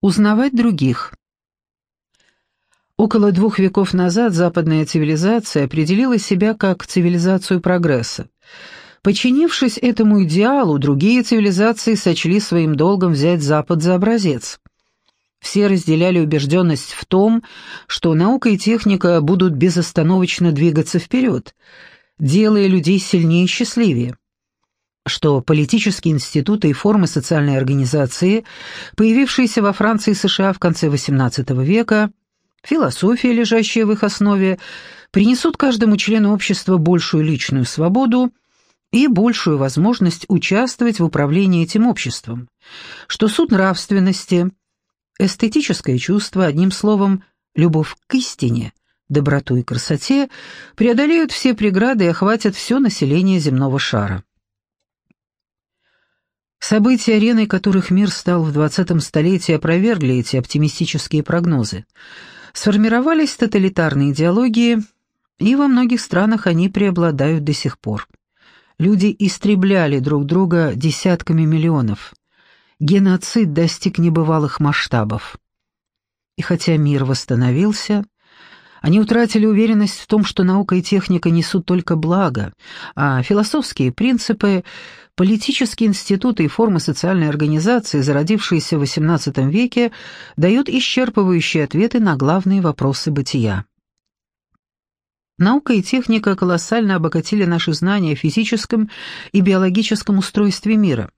Узнавать других. Около двух веков назад западная цивилизация определила себя как цивилизацию прогресса. Подчинившись этому идеалу, другие цивилизации сочли своим долгом взять Запад за образец. Все разделяли убежденность в том, что наука и техника будут безостановочно двигаться вперед, делая людей сильнее и счастливее что политические институты и формы социальной организации, появившиеся во Франции и США в конце XVIII века, философия, лежащая в их основе, принесут каждому члену общества большую личную свободу и большую возможность участвовать в управлении этим обществом, что суд нравственности, эстетическое чувство, одним словом, любовь к истине, доброту и красоте, преодолеют все преграды и охватят все население земного шара. События, ареной которых мир стал в 20-м столетии, опровергли эти оптимистические прогнозы. Сформировались тоталитарные идеологии, и во многих странах они преобладают до сих пор. Люди истребляли друг друга десятками миллионов. Геноцид достиг небывалых масштабов. И хотя мир восстановился, они утратили уверенность в том, что наука и техника несут только благо, а философские принципы, политические институты и формы социальной организации, зародившиеся в XVIII веке, дают исчерпывающие ответы на главные вопросы бытия. Наука и техника колоссально обогатили наши знания о физическом и биологическом устройстве мира.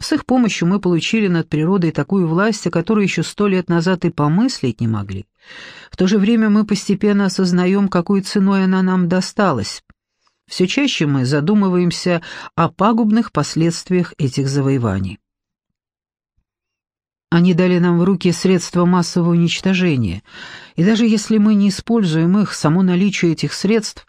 С их помощью мы получили над природой такую власть, о которой еще сто лет назад и помыслить не могли. В то же время мы постепенно осознаем, какой ценой она нам досталась. Все чаще мы задумываемся о пагубных последствиях этих завоеваний. Они дали нам в руки средства массового уничтожения, и даже если мы не используем их, само наличие этих средств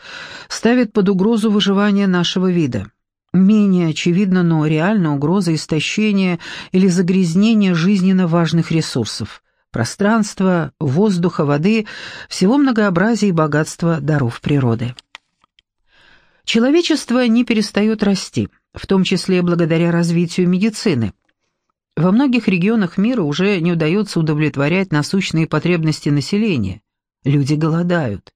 ставит под угрозу выживание нашего вида. Менее очевидно, но реально угроза истощения или загрязнения жизненно важных ресурсов – пространства, воздуха, воды, всего многообразия и богатства даров природы. Человечество не перестает расти, в том числе благодаря развитию медицины – во многих регионах мира уже не удается удовлетворять насущные потребности населения. Люди голодают.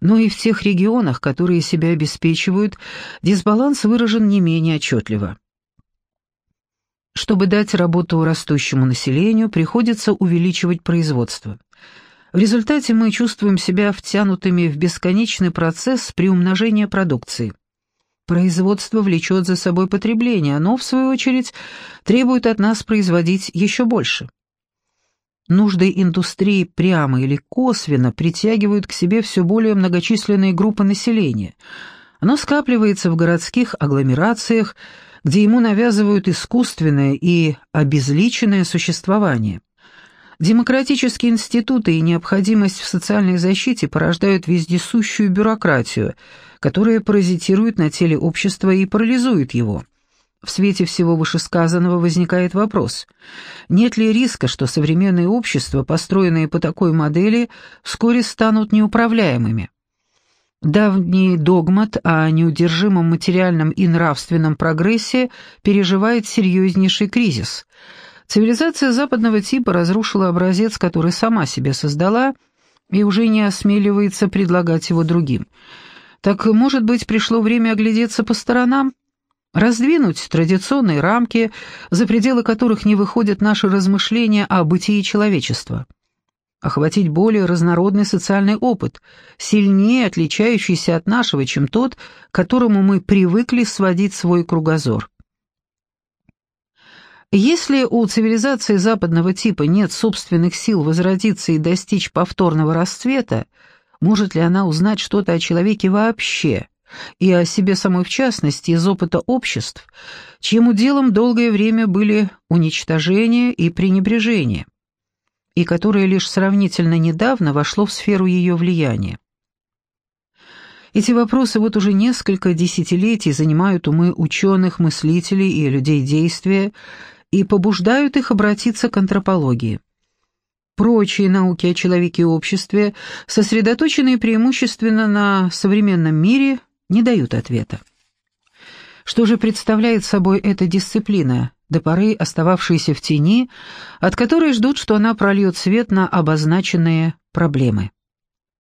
Но и в тех регионах, которые себя обеспечивают, дисбаланс выражен не менее отчетливо. Чтобы дать работу растущему населению, приходится увеличивать производство. В результате мы чувствуем себя втянутыми в бесконечный процесс приумножения продукции. Производство влечет за собой потребление, оно, в свою очередь, требует от нас производить еще больше. Нужды индустрии прямо или косвенно притягивают к себе все более многочисленные группы населения. Оно скапливается в городских агломерациях, где ему навязывают искусственное и обезличенное существование. Демократические институты и необходимость в социальной защите порождают вездесущую бюрократию, которая паразитирует на теле общества и парализует его. В свете всего вышесказанного возникает вопрос, нет ли риска, что современные общества, построенные по такой модели, вскоре станут неуправляемыми? Давний догмат о неудержимом материальном и нравственном прогрессе переживает серьезнейший кризис – Цивилизация западного типа разрушила образец, который сама себе создала, и уже не осмеливается предлагать его другим. Так, может быть, пришло время оглядеться по сторонам? Раздвинуть традиционные рамки, за пределы которых не выходят наши размышления о бытии человечества. Охватить более разнородный социальный опыт, сильнее отличающийся от нашего, чем тот, к которому мы привыкли сводить свой кругозор. Если у цивилизации западного типа нет собственных сил возродиться и достичь повторного расцвета, может ли она узнать что-то о человеке вообще, и о себе самой в частности, из опыта обществ, чьим уделом долгое время были уничтожение и пренебрежение, и которое лишь сравнительно недавно вошло в сферу ее влияния? Эти вопросы вот уже несколько десятилетий занимают умы ученых, мыслителей и людей действия, и побуждают их обратиться к антропологии. Прочие науки о человеке и обществе, сосредоточенные преимущественно на современном мире, не дают ответа. Что же представляет собой эта дисциплина, до поры остававшиеся в тени, от которой ждут, что она прольет свет на обозначенные проблемы.